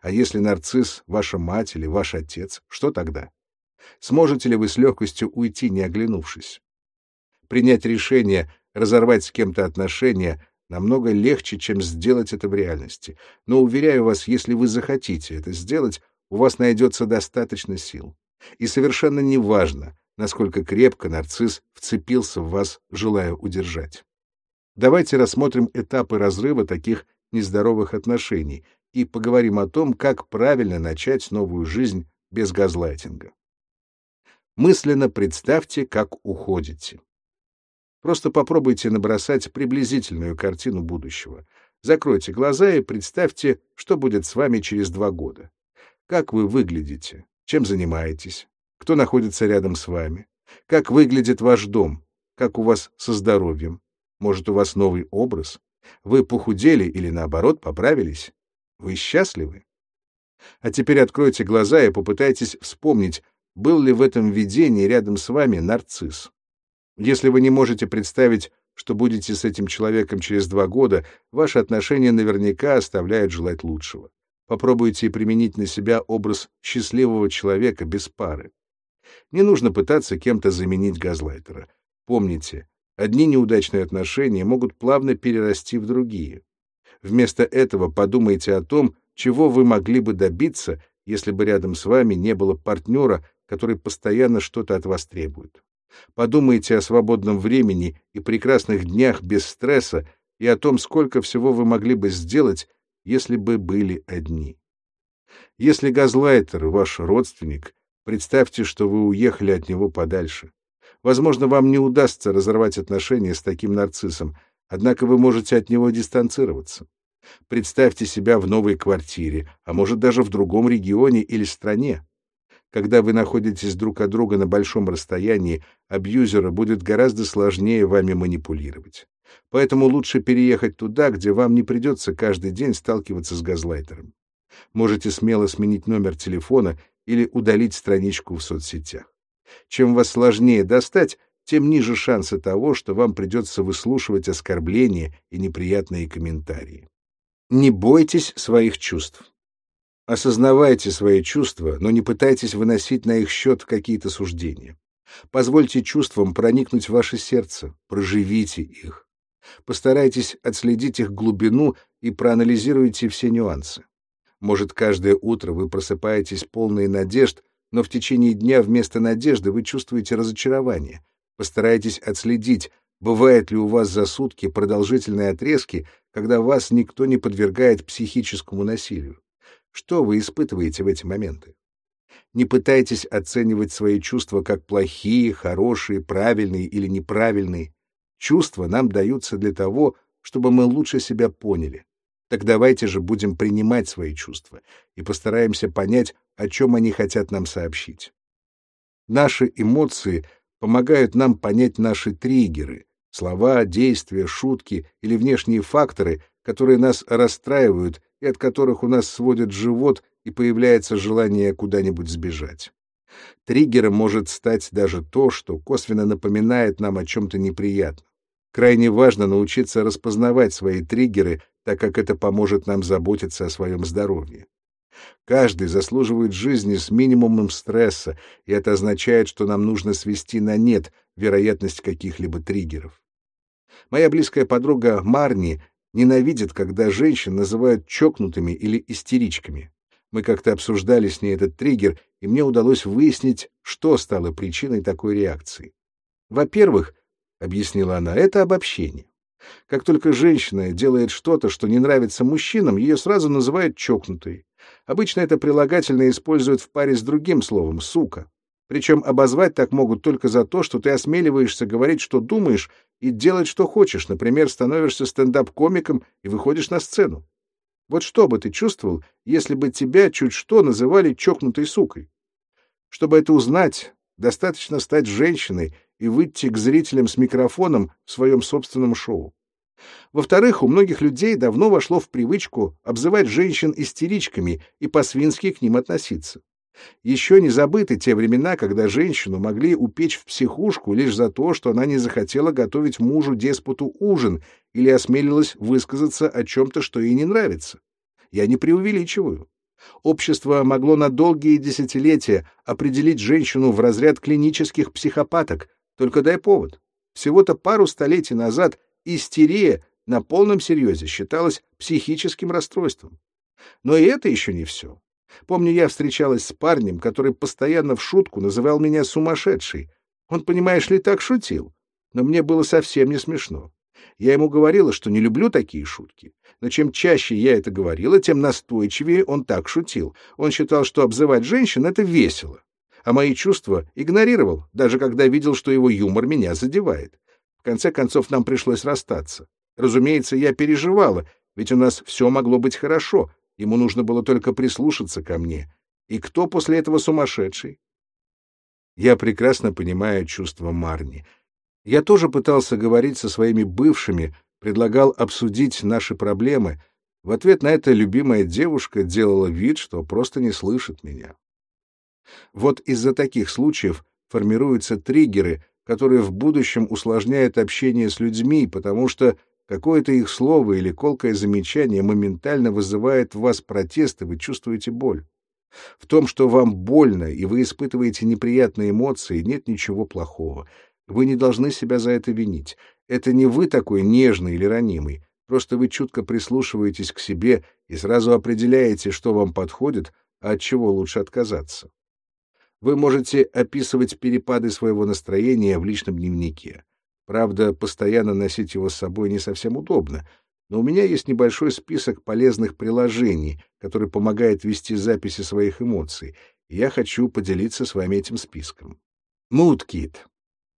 А если нарцисс — ваша мать или ваш отец, что тогда? Сможете ли вы с легкостью уйти, не оглянувшись? Принять решение разорвать с кем-то отношения намного легче, чем сделать это в реальности. Но, уверяю вас, если вы захотите это сделать, у вас найдется достаточно сил. И совершенно не важно, насколько крепко нарцисс вцепился в вас, желая удержать. Давайте рассмотрим этапы разрыва таких нездоровых отношений и поговорим о том, как правильно начать новую жизнь без газлайтинга. Мысленно представьте, как уходите. Просто попробуйте набросать приблизительную картину будущего. Закройте глаза и представьте, что будет с вами через два года. Как вы выглядите? Чем занимаетесь? Кто находится рядом с вами? Как выглядит ваш дом? Как у вас со здоровьем? Может, у вас новый образ? Вы похудели или, наоборот, поправились? Вы счастливы? А теперь откройте глаза и попытайтесь вспомнить, был ли в этом видении рядом с вами нарцисс. Если вы не можете представить, что будете с этим человеком через два года, ваши отношения наверняка оставляют желать лучшего. Попробуйте применить на себя образ счастливого человека без пары. Не нужно пытаться кем-то заменить газлайтера. Помните, одни неудачные отношения могут плавно перерасти в другие. Вместо этого подумайте о том, чего вы могли бы добиться, если бы рядом с вами не было партнера, который постоянно что-то от вас требует. Подумайте о свободном времени и прекрасных днях без стресса и о том, сколько всего вы могли бы сделать, если бы были одни. Если газлайтер ваш родственник, представьте, что вы уехали от него подальше. Возможно, вам не удастся разорвать отношения с таким нарциссом, однако вы можете от него дистанцироваться. Представьте себя в новой квартире, а может даже в другом регионе или стране. Когда вы находитесь друг от друга на большом расстоянии, абьюзеру будет гораздо сложнее вами манипулировать. Поэтому лучше переехать туда, где вам не придется каждый день сталкиваться с газлайтером. Можете смело сменить номер телефона или удалить страничку в соцсетях. Чем вас сложнее достать, тем ниже шансы того, что вам придется выслушивать оскорбления и неприятные комментарии. Не бойтесь своих чувств. Осознавайте свои чувства, но не пытайтесь выносить на их счет какие-то суждения. Позвольте чувствам проникнуть в ваше сердце, проживите их. Постарайтесь отследить их глубину и проанализируйте все нюансы. Может, каждое утро вы просыпаетесь полные надежд, но в течение дня вместо надежды вы чувствуете разочарование. Постарайтесь отследить, бывает ли у вас за сутки продолжительные отрезки, когда вас никто не подвергает психическому насилию. Что вы испытываете в эти моменты? Не пытайтесь оценивать свои чувства как плохие, хорошие, правильные или неправильные. Чувства нам даются для того, чтобы мы лучше себя поняли. Так давайте же будем принимать свои чувства и постараемся понять, о чем они хотят нам сообщить. Наши эмоции помогают нам понять наши триггеры, слова, действия, шутки или внешние факторы, которые нас расстраивают и от которых у нас сводит живот и появляется желание куда-нибудь сбежать. Триггером может стать даже то, что косвенно напоминает нам о чем-то неприятном. Крайне важно научиться распознавать свои триггеры, так как это поможет нам заботиться о своем здоровье. Каждый заслуживает жизни с минимумом стресса, и это означает, что нам нужно свести на нет вероятность каких-либо триггеров. Моя близкая подруга Марни ненавидит, когда женщин называют чокнутыми или истеричками. Мы как-то обсуждали с ней этот триггер, и мне удалось выяснить, что стало причиной такой реакции. Во-первых, — объяснила она, — это обобщение. Как только женщина делает что-то, что не нравится мужчинам, ее сразу называют чокнутой. Обычно это прилагательное используют в паре с другим словом «сука». Причем обозвать так могут только за то, что ты осмеливаешься говорить, что думаешь, и делать, что хочешь. Например, становишься стендап-комиком и выходишь на сцену. Вот что бы ты чувствовал, если бы тебя чуть что называли чокнутой сукой? Чтобы это узнать, достаточно стать женщиной и выйти к зрителям с микрофоном в своем собственном шоу. Во-вторых, у многих людей давно вошло в привычку обзывать женщин истеричками и по-свински к ним относиться. Еще не забыты те времена, когда женщину могли упечь в психушку лишь за то, что она не захотела готовить мужу-деспоту ужин или осмелилась высказаться о чем-то, что ей не нравится. Я не преувеличиваю. Общество могло на долгие десятилетия определить женщину в разряд клинических психопаток, только дай повод. Всего-то пару столетий назад истерия на полном серьезе считалась психическим расстройством. Но и это еще не все. Помню, я встречалась с парнем, который постоянно в шутку называл меня сумасшедшей. Он, понимаешь ли, так шутил. Но мне было совсем не смешно. Я ему говорила, что не люблю такие шутки. Но чем чаще я это говорила, тем настойчивее он так шутил. Он считал, что обзывать женщин — это весело. А мои чувства игнорировал, даже когда видел, что его юмор меня задевает. В конце концов, нам пришлось расстаться. Разумеется, я переживала, ведь у нас все могло быть хорошо. Ему нужно было только прислушаться ко мне. И кто после этого сумасшедший? Я прекрасно понимаю чувства Марни. Я тоже пытался говорить со своими бывшими, предлагал обсудить наши проблемы. В ответ на это любимая девушка делала вид, что просто не слышит меня. Вот из-за таких случаев формируются триггеры, которые в будущем усложняют общение с людьми, потому что какое-то их слово или колкое замечание моментально вызывает в вас протест, и вы чувствуете боль. В том, что вам больно, и вы испытываете неприятные эмоции, нет ничего плохого. Вы не должны себя за это винить. Это не вы такой нежный или ранимый. Просто вы чутко прислушиваетесь к себе и сразу определяете, что вам подходит, а от чего лучше отказаться. Вы можете описывать перепады своего настроения в личном дневнике. Правда, постоянно носить его с собой не совсем удобно, но у меня есть небольшой список полезных приложений, который помогает вести записи своих эмоций, и я хочу поделиться с вами этим списком. MoodKit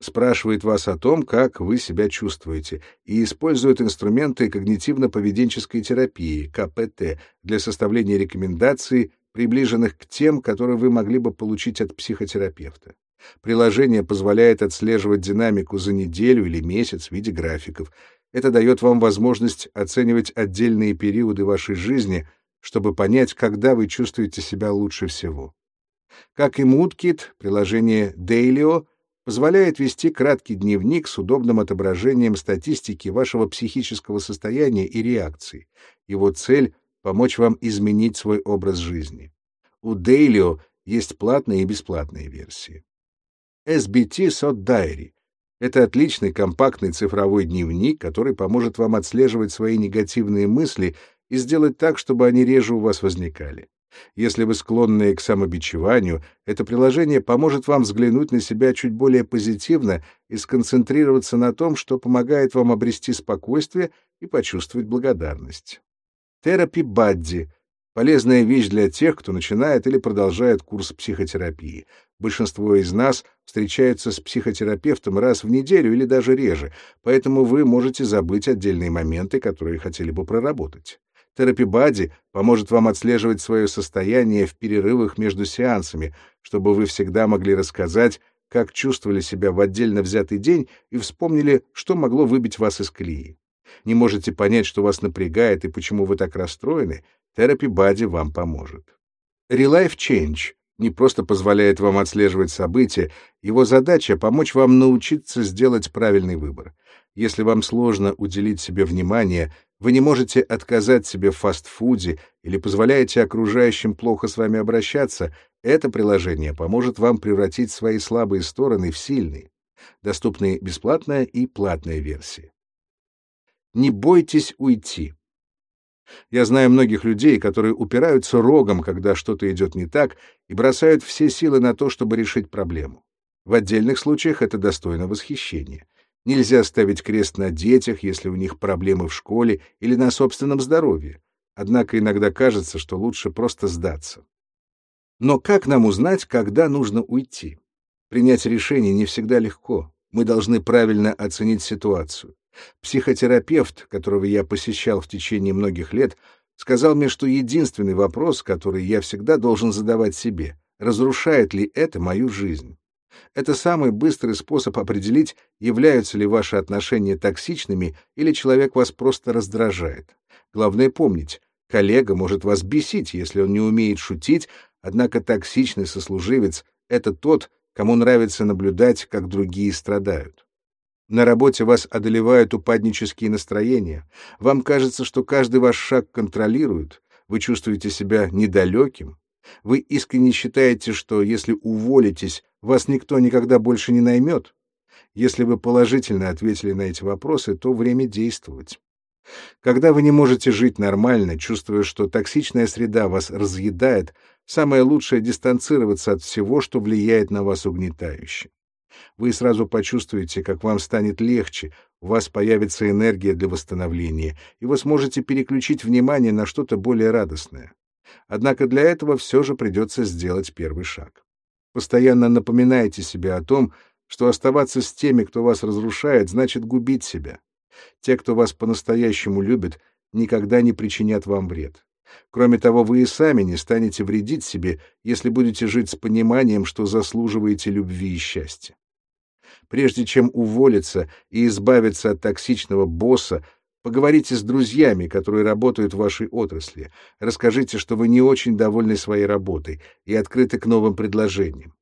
спрашивает вас о том, как вы себя чувствуете, и использует инструменты когнитивно-поведенческой терапии, КПТ, для составления рекомендаций приближенных к тем, которые вы могли бы получить от психотерапевта. Приложение позволяет отслеживать динамику за неделю или месяц в виде графиков. Это дает вам возможность оценивать отдельные периоды вашей жизни, чтобы понять, когда вы чувствуете себя лучше всего. Как и MoodKit, приложение Dailyo позволяет вести краткий дневник с удобным отображением статистики вашего психического состояния и реакций. Его цель помочь вам изменить свой образ жизни. У Dailyo есть платные и бесплатные версии. SBT Sot Diary — это отличный компактный цифровой дневник, который поможет вам отслеживать свои негативные мысли и сделать так, чтобы они реже у вас возникали. Если вы склонны к самобичеванию, это приложение поможет вам взглянуть на себя чуть более позитивно и сконцентрироваться на том, что помогает вам обрести спокойствие и почувствовать благодарность. Терапи Бадди — полезная вещь для тех, кто начинает или продолжает курс психотерапии. Большинство из нас встречаются с психотерапевтом раз в неделю или даже реже, поэтому вы можете забыть отдельные моменты, которые хотели бы проработать. Терапи Бадди поможет вам отслеживать свое состояние в перерывах между сеансами, чтобы вы всегда могли рассказать, как чувствовали себя в отдельно взятый день и вспомнили, что могло выбить вас из колеи не можете понять, что вас напрягает и почему вы так расстроены, Buddy вам поможет. Relife Change не просто позволяет вам отслеживать события, его задача — помочь вам научиться сделать правильный выбор. Если вам сложно уделить себе внимание, Вы не можете отказать себе в фастфуде или позволяете окружающим плохо с вами обращаться, это приложение поможет вам превратить свои слабые стороны в сильные. Доступны бесплатная и платная версии. Не бойтесь уйти. Я знаю многих людей, которые упираются рогом, когда что-то идет не так, и бросают все силы на то, чтобы решить проблему. В отдельных случаях это достойно восхищения. Нельзя ставить крест на детях, если у них проблемы в школе или на собственном здоровье. Однако иногда кажется, что лучше просто сдаться. Но как нам узнать, когда нужно уйти? Принять решение не всегда легко. Мы должны правильно оценить ситуацию. Психотерапевт, которого я посещал в течение многих лет, сказал мне, что единственный вопрос, который я всегда должен задавать себе, разрушает ли это мою жизнь. Это самый быстрый способ определить, являются ли ваши отношения токсичными или человек вас просто раздражает. Главное помнить, коллега может вас бесить, если он не умеет шутить, однако токсичный сослуживец — это тот, кому нравится наблюдать, как другие страдают. На работе вас одолевают упаднические настроения. Вам кажется, что каждый ваш шаг контролируют. Вы чувствуете себя недалеким. Вы искренне считаете, что если уволитесь, вас никто никогда больше не наймет. Если вы положительно ответили на эти вопросы, то время действовать. Когда вы не можете жить нормально, чувствуя, что токсичная среда вас разъедает, самое лучшее — дистанцироваться от всего, что влияет на вас угнетающе. Вы сразу почувствуете, как вам станет легче, у вас появится энергия для восстановления, и вы сможете переключить внимание на что-то более радостное. Однако для этого все же придется сделать первый шаг. Постоянно напоминайте себе о том, что оставаться с теми, кто вас разрушает, значит губить себя. Те, кто вас по-настоящему любит, никогда не причинят вам вред. Кроме того, вы и сами не станете вредить себе, если будете жить с пониманием, что заслуживаете любви и счастья. Прежде чем уволиться и избавиться от токсичного босса, поговорите с друзьями, которые работают в вашей отрасли. Расскажите, что вы не очень довольны своей работой и открыты к новым предложениям.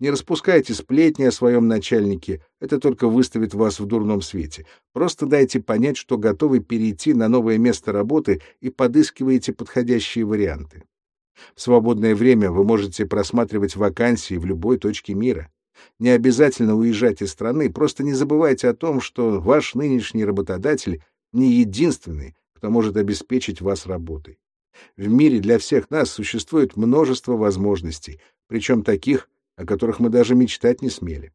Не распускайте сплетни о своем начальнике, это только выставит вас в дурном свете. Просто дайте понять, что готовы перейти на новое место работы и подыскиваете подходящие варианты. В свободное время вы можете просматривать вакансии в любой точке мира. Не обязательно уезжать из страны, просто не забывайте о том, что ваш нынешний работодатель не единственный, кто может обеспечить вас работой. В мире для всех нас существует множество возможностей, причем таких, о которых мы даже мечтать не смели.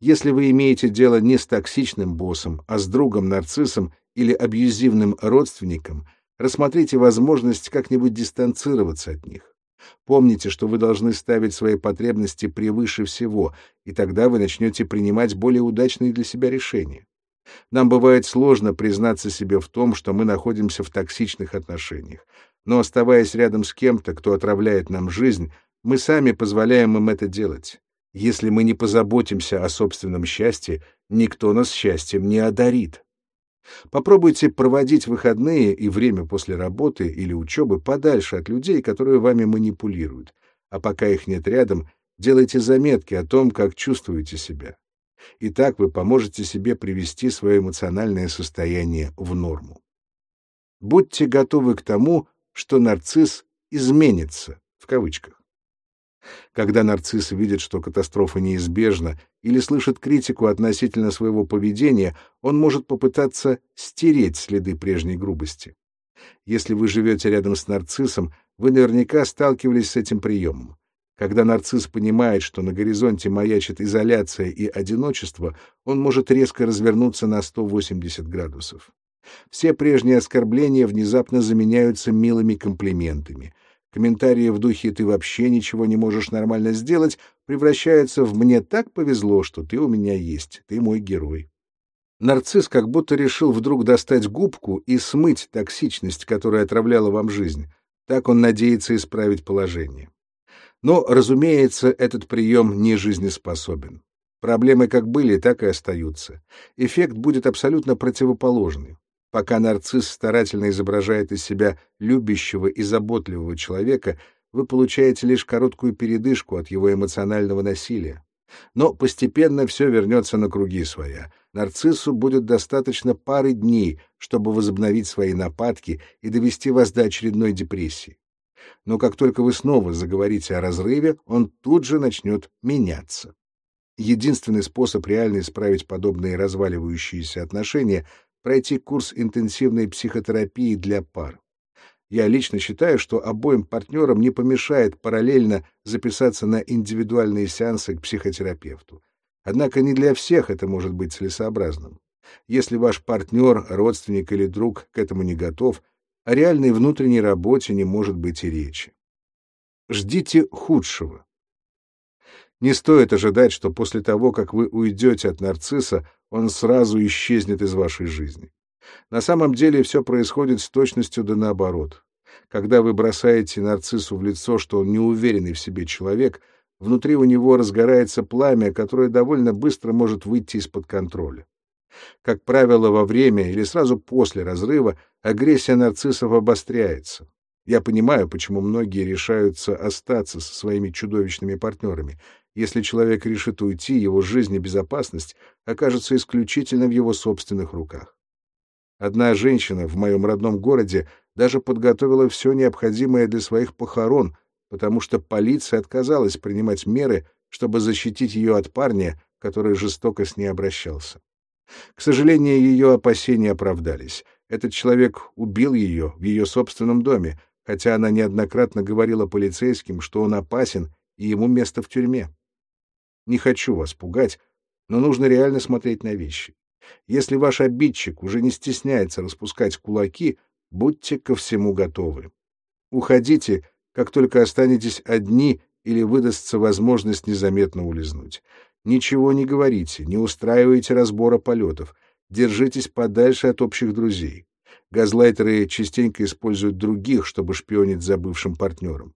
Если вы имеете дело не с токсичным боссом, а с другом-нарциссом или абьюзивным родственником, рассмотрите возможность как-нибудь дистанцироваться от них. Помните, что вы должны ставить свои потребности превыше всего, и тогда вы начнете принимать более удачные для себя решения. Нам бывает сложно признаться себе в том, что мы находимся в токсичных отношениях, но оставаясь рядом с кем-то, кто отравляет нам жизнь, мы сами позволяем им это делать. Если мы не позаботимся о собственном счастье, никто нас счастьем не одарит. Попробуйте проводить выходные и время после работы или учебы подальше от людей, которые вами манипулируют. А пока их нет рядом, делайте заметки о том, как чувствуете себя. И так вы поможете себе привести свое эмоциональное состояние в норму. Будьте готовы к тому, что нарцисс изменится, в кавычках. Когда нарцисс видит, что катастрофа неизбежна, или слышит критику относительно своего поведения, он может попытаться стереть следы прежней грубости. Если вы живете рядом с нарциссом, вы наверняка сталкивались с этим приемом. Когда нарцисс понимает, что на горизонте маячит изоляция и одиночество, он может резко развернуться на 180 градусов. Все прежние оскорбления внезапно заменяются милыми комплиментами — Комментарии в духе «ты вообще ничего не можешь нормально сделать» превращаются в «мне так повезло, что ты у меня есть, ты мой герой». Нарцисс как будто решил вдруг достать губку и смыть токсичность, которая отравляла вам жизнь. Так он надеется исправить положение. Но, разумеется, этот прием не жизнеспособен. Проблемы как были, так и остаются. Эффект будет абсолютно противоположный. Пока нарцисс старательно изображает из себя любящего и заботливого человека, вы получаете лишь короткую передышку от его эмоционального насилия. Но постепенно все вернется на круги своя. Нарциссу будет достаточно пары дней, чтобы возобновить свои нападки и довести вас до очередной депрессии. Но как только вы снова заговорите о разрыве, он тут же начнет меняться. Единственный способ реально исправить подобные разваливающиеся отношения — пройти курс интенсивной психотерапии для пар. Я лично считаю, что обоим партнерам не помешает параллельно записаться на индивидуальные сеансы к психотерапевту. Однако не для всех это может быть целесообразным. Если ваш партнер, родственник или друг к этому не готов, о реальной внутренней работе не может быть и речи. Ждите худшего. Не стоит ожидать, что после того, как вы уйдете от нарцисса, он сразу исчезнет из вашей жизни. На самом деле все происходит с точностью да наоборот. Когда вы бросаете нарциссу в лицо, что он неуверенный в себе человек, внутри у него разгорается пламя, которое довольно быстро может выйти из-под контроля. Как правило, во время или сразу после разрыва агрессия нарциссов обостряется. Я понимаю, почему многие решаются остаться со своими чудовищными партнерами. Если человек решит уйти, его жизнь и безопасность окажутся исключительно в его собственных руках. Одна женщина в моем родном городе даже подготовила все необходимое для своих похорон, потому что полиция отказалась принимать меры, чтобы защитить ее от парня, который жестоко с ней обращался. К сожалению, ее опасения оправдались. Этот человек убил ее в ее собственном доме, хотя она неоднократно говорила полицейским, что он опасен и ему место в тюрьме. Не хочу вас пугать, но нужно реально смотреть на вещи. Если ваш обидчик уже не стесняется распускать кулаки, будьте ко всему готовы. Уходите, как только останетесь одни или выдастся возможность незаметно улизнуть. Ничего не говорите, не устраивайте разбора полетов, держитесь подальше от общих друзей. Газлайтеры частенько используют других, чтобы шпионить за бывшим партнером.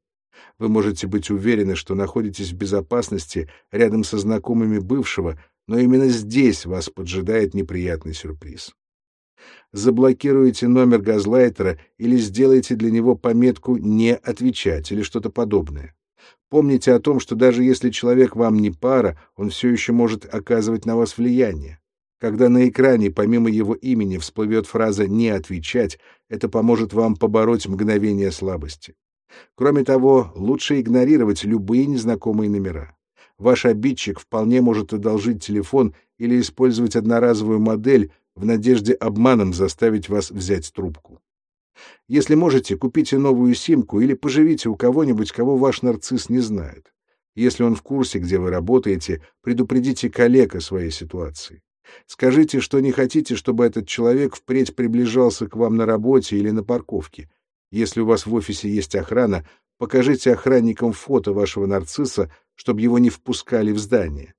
Вы можете быть уверены, что находитесь в безопасности рядом со знакомыми бывшего, но именно здесь вас поджидает неприятный сюрприз. Заблокируйте номер газлайтера или сделайте для него пометку «не отвечать» или что-то подобное. Помните о том, что даже если человек вам не пара, он все еще может оказывать на вас влияние. Когда на экране помимо его имени всплывет фраза «не отвечать», это поможет вам побороть мгновение слабости. Кроме того, лучше игнорировать любые незнакомые номера. Ваш обидчик вполне может одолжить телефон или использовать одноразовую модель в надежде обманом заставить вас взять трубку. Если можете, купите новую симку или поживите у кого-нибудь, кого ваш нарцисс не знает. Если он в курсе, где вы работаете, предупредите коллег о своей ситуации. Скажите, что не хотите, чтобы этот человек впредь приближался к вам на работе или на парковке. Если у вас в офисе есть охрана, покажите охранникам фото вашего нарцисса, чтобы его не впускали в здание.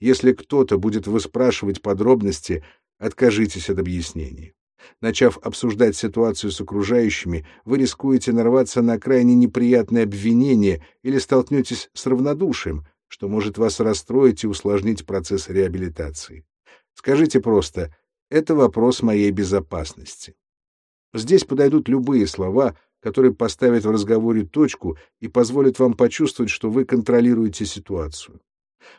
Если кто-то будет выспрашивать подробности, откажитесь от объяснений. Начав обсуждать ситуацию с окружающими, вы рискуете нарваться на крайне неприятное обвинение или столкнетесь с равнодушием, что может вас расстроить и усложнить процесс реабилитации. Скажите просто «это вопрос моей безопасности». Здесь подойдут любые слова, которые поставят в разговоре точку и позволят вам почувствовать, что вы контролируете ситуацию.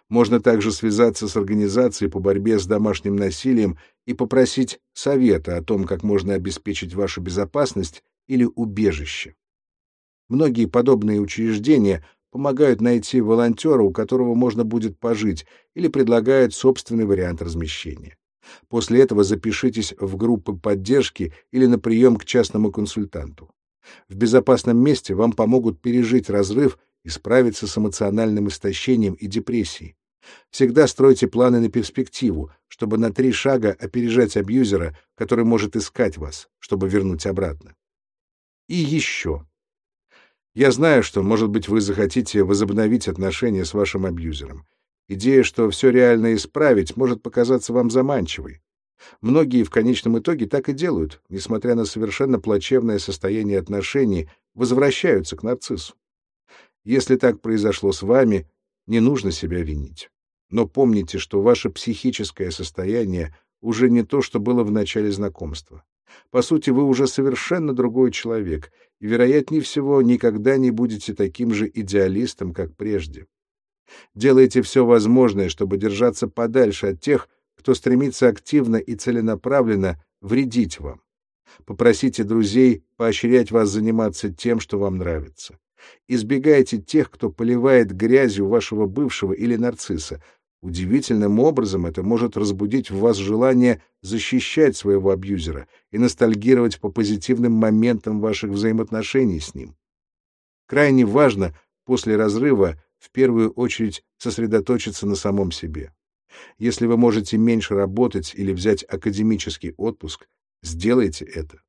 Можно также связаться с организацией по борьбе с домашним насилием и попросить совета о том, как можно обеспечить вашу безопасность или убежище. Многие подобные учреждения помогают найти волонтера, у которого можно будет пожить, или предлагают собственный вариант размещения. После этого запишитесь в группы поддержки или на прием к частному консультанту. В безопасном месте вам помогут пережить разрыв и справиться с эмоциональным истощением и депрессией. Всегда стройте планы на перспективу, чтобы на три шага опережать абьюзера, который может искать вас, чтобы вернуть обратно. И еще. Я знаю, что, может быть, вы захотите возобновить отношения с вашим абьюзером. Идея, что все реально исправить, может показаться вам заманчивой. Многие в конечном итоге так и делают, несмотря на совершенно плачевное состояние отношений, возвращаются к нарциссу. Если так произошло с вами, не нужно себя винить. Но помните, что ваше психическое состояние уже не то, что было в начале знакомства. По сути, вы уже совершенно другой человек, и, вероятнее всего, никогда не будете таким же идеалистом, как прежде. Делайте все возможное, чтобы держаться подальше от тех, кто стремится активно и целенаправленно вредить вам. Попросите друзей поощрять вас заниматься тем, что вам нравится. Избегайте тех, кто поливает грязью вашего бывшего или нарцисса. Удивительным образом это может разбудить в вас желание защищать своего абьюзера и ностальгировать по позитивным моментам ваших взаимоотношений с ним. Крайне важно после разрыва в первую очередь сосредоточиться на самом себе. Если вы можете меньше работать или взять академический отпуск, сделайте это.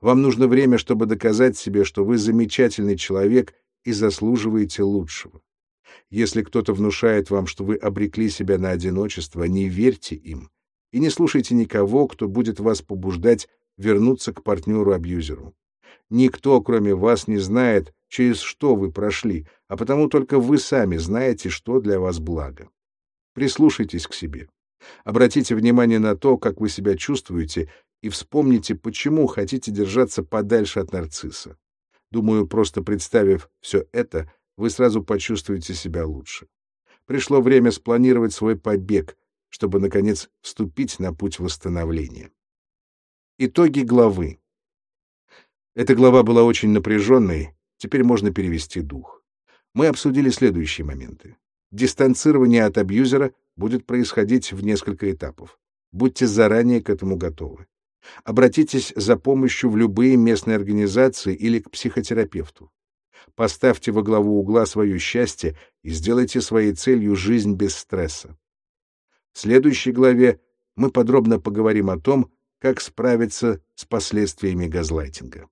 Вам нужно время, чтобы доказать себе, что вы замечательный человек и заслуживаете лучшего. Если кто-то внушает вам, что вы обрекли себя на одиночество, не верьте им и не слушайте никого, кто будет вас побуждать вернуться к партнеру-абьюзеру. Никто, кроме вас, не знает, через что вы прошли, а потому только вы сами знаете, что для вас благо. Прислушайтесь к себе. Обратите внимание на то, как вы себя чувствуете, и вспомните, почему хотите держаться подальше от нарцисса. Думаю, просто представив все это, вы сразу почувствуете себя лучше. Пришло время спланировать свой побег, чтобы, наконец, вступить на путь восстановления. Итоги главы. Эта глава была очень напряженной, теперь можно перевести дух. Мы обсудили следующие моменты. Дистанцирование от абьюзера будет происходить в несколько этапов. Будьте заранее к этому готовы. Обратитесь за помощью в любые местные организации или к психотерапевту. Поставьте во главу угла свое счастье и сделайте своей целью жизнь без стресса. В следующей главе мы подробно поговорим о том, как справиться с последствиями газлайтинга.